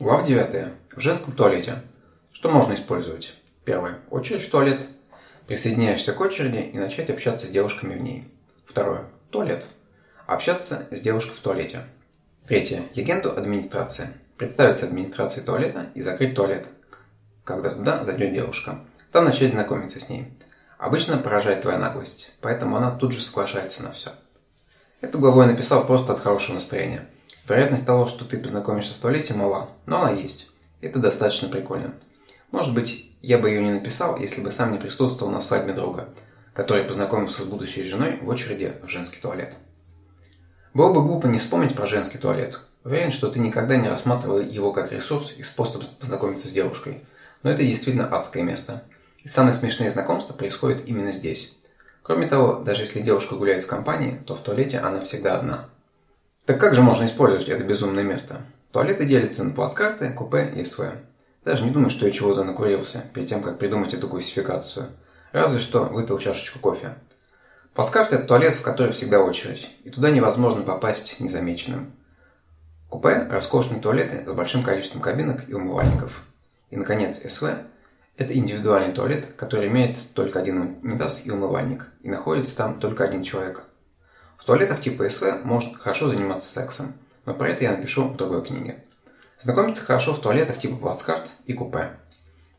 Глава 9. В женском туалете. Что можно использовать? Первое. Очередь в туалет. Присоединяешься к очереди и начать общаться с девушками в ней. Второе. Туалет. Общаться с девушкой в туалете. Третье. Легенду администрации. Представиться администрацией туалета и закрыть туалет, когда туда зайдет девушка. Там начать знакомиться с ней. Обычно поражает твоя наглость, поэтому она тут же соглашается на все. Эту главу я написал просто от хорошего настроения. Вероятность того, что ты познакомишься в туалете, мала, но она есть. Это достаточно прикольно. Может быть, я бы ее не написал, если бы сам не присутствовал на свадьбе друга, который познакомился с будущей женой в очереди в женский туалет. Было бы глупо не вспомнить про женский туалет. Уверен, что ты никогда не рассматривал его как ресурс и способ познакомиться с девушкой. Но это действительно адское место. И самые смешные знакомства происходят именно здесь. Кроме того, даже если девушка гуляет в компании, то в туалете она всегда одна. Так как же можно использовать это безумное место? Туалеты делятся на плацкарты, купе и СВ. Даже не думаю, что я чего-то накурился перед тем, как придумать эту классификацию. Разве что выпил чашечку кофе. Плацкарт – это туалет, в который всегда очередь, и туда невозможно попасть незамеченным. Купе – роскошные туалеты с большим количеством кабинок и умывальников. И, наконец, СВ – это индивидуальный туалет, который имеет только один унитаз и умывальник, и находится там только один человек. В туалетах типа СВ можно хорошо заниматься сексом, но про это я напишу в другой книге. Знакомиться хорошо в туалетах типа плацкарт и купе.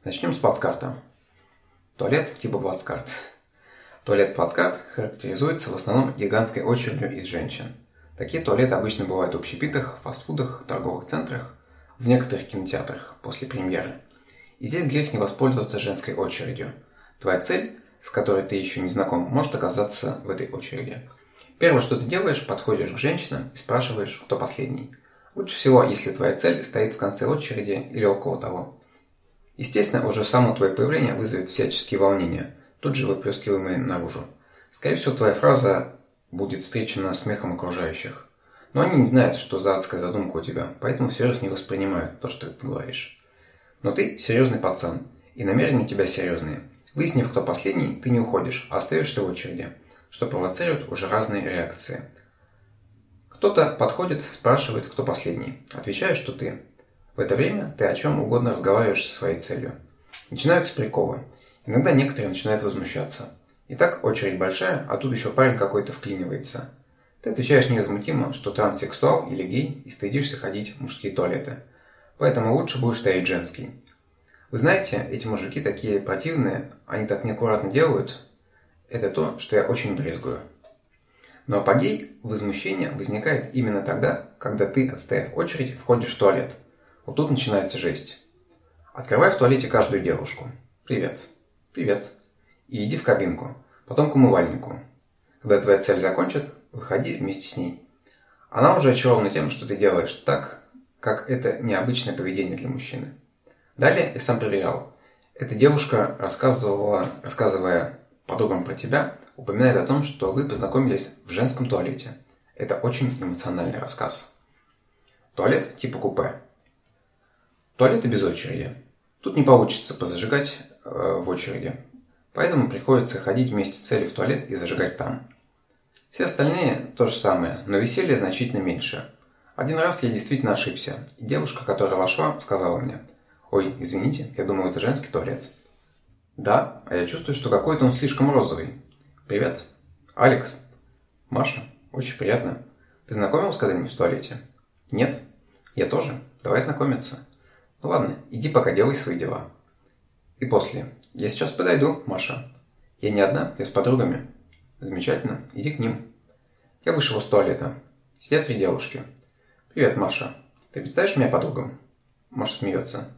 Начнем с плацкарта. Туалет типа плацкарт. Туалет плацкарт характеризуется в основном гигантской очередью из женщин. Такие туалеты обычно бывают в общепитах, фастфудах, торговых центрах, в некоторых кинотеатрах после премьеры. И здесь грех не воспользоваться женской очередью. Твоя цель, с которой ты еще не знаком, может оказаться в этой очереди. Первое, что ты делаешь, подходишь к женщинам и спрашиваешь, кто последний. Лучше всего, если твоя цель стоит в конце очереди или около того. Естественно, уже само твое появление вызовет всяческие волнения – тут же выплескиваемые наружу. Скорее всего, твоя фраза будет встречена смехом окружающих. Но они не знают, что за адская задумка у тебя, поэтому всерьез не воспринимают то, что ты говоришь. Но ты серьезный пацан, и намерения у тебя серьезные. Выяснив, кто последний, ты не уходишь, а остаешься в очереди, что провоцирует уже разные реакции. Кто-то подходит, спрашивает, кто последний. Отвечаешь, что ты. В это время ты о чем угодно разговариваешь со своей целью. Начинаются приколы. Иногда некоторые начинают возмущаться. И так очередь большая, а тут еще парень какой-то вклинивается. Ты отвечаешь невозмутимо, что транссексуал или гей и стыдишься ходить в мужские туалеты. Поэтому лучше будешь стоять женский. Вы знаете, эти мужики такие противные, они так неаккуратно делают. Это то, что я очень брезгую. Но апогей возмущения возникает именно тогда, когда ты, отстояв очередь, входишь в туалет. Вот тут начинается жесть. Открывай в туалете каждую девушку. Привет. «Привет». И иди в кабинку, потом к умывальнику. Когда твоя цель закончит, выходи вместе с ней. Она уже очарована тем, что ты делаешь так, как это необычное поведение для мужчины. Далее я сам проверял. Эта девушка рассказывала, рассказывая подругам про тебя, упоминает о том, что вы познакомились в женском туалете. Это очень эмоциональный рассказ. Туалет типа купе. Туалеты без очереди. Тут не получится позажигать Э, в очереди. Поэтому приходится ходить вместе с целью в туалет и зажигать там. Все остальные то же самое, но веселье значительно меньше. Один раз я действительно ошибся, и девушка, которая вошла, сказала мне, «Ой, извините, я думаю, это женский туалет». «Да, а я чувствую, что какой-то он слишком розовый». «Привет». «Алекс». «Маша, очень приятно. Ты знакомился когда-нибудь в туалете?» «Нет». «Я тоже. Давай знакомиться». «Ну ладно, иди пока делай свои дела». И после. Я сейчас подойду, Маша. Я не одна, я с подругами. Замечательно, иди к ним. Я вышел из туалета. Сидят три девушки. Привет, Маша. Ты представишь меня подругам? Маша смеется.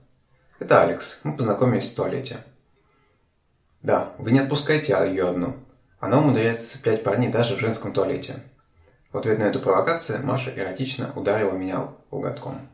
Это Алекс. Мы познакомились в туалете. Да, вы не отпускаете ее одну. Она умудряется цеплять парней даже в женском туалете. В ответ на эту провокацию Маша эротично ударила меня угодком.